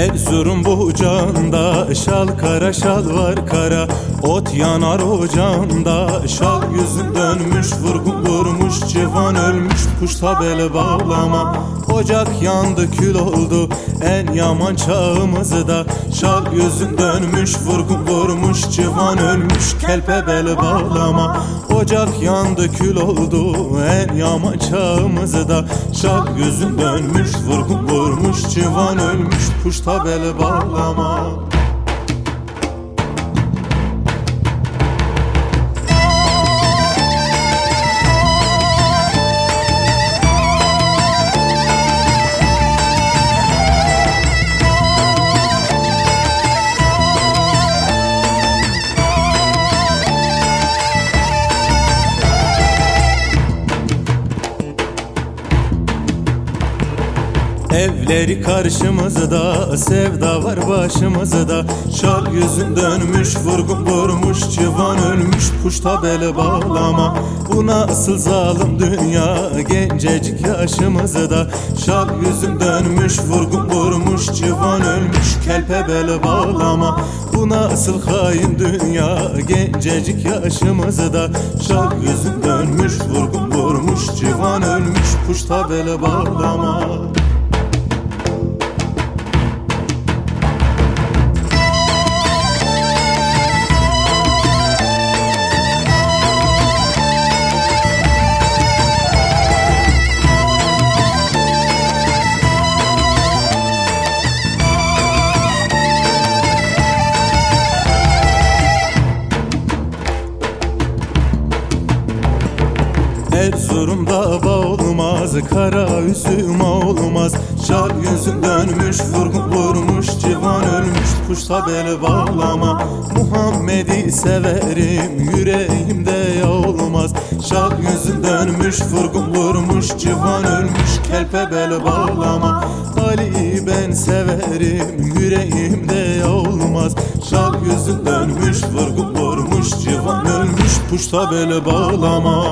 Erzurum bucağında şal kara şal var kara. Ot yanar ocağında şal yüzün dönmüş Vurgun vurmuş civan ölmüş kuş tabeli bağlama. Ocak yandı kül oldu en yaman çağımızda Şal yüzün dönmüş vurgun vurmuş civan ölmüş Kelpe beli bağlama. Ocak yandı kül oldu en yaman çağımızda Şal yüzün dönmüş vurgun vurmuş civan ölmüş Kuş tabeli bağlama Evleri karşımızda Sevda var başımızda. Şal yüzün dönmüş Vurgun vurmuş Civan ölmüş Kuş tabeli bağlama. Bu nasıl zalim dünya Gencecik yaşımızda. Şal yüzün dönmüş Vurgun vurmuş Civan ölmüş Kelpe beli bağlama. Bu nasıl hain dünya Gencecik yaşımızda. Şal yüzün dönmüş Vurgun vurmuş Civan ölmüş Kuş tabeli bağlama Erzurum'da olmaz Kara üzüm olmaz Şal yüzün dönmüş Vurgun vurmuş Civan ölmüş. Kuş tabeli bağlama Muhammed'i severim Yüreğimde olmaz Şal yüzün dönmüş Vurgun vurmuş Civan ölmüş. Kelpe beli bağlama Ali ben severim Yüreğimde olmaz Şal yüzün dönmüş Vurgun vurmuş Civan ölmüş. Kuş tabeli bağlama